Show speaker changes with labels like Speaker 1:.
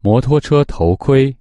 Speaker 1: 摩托车头盔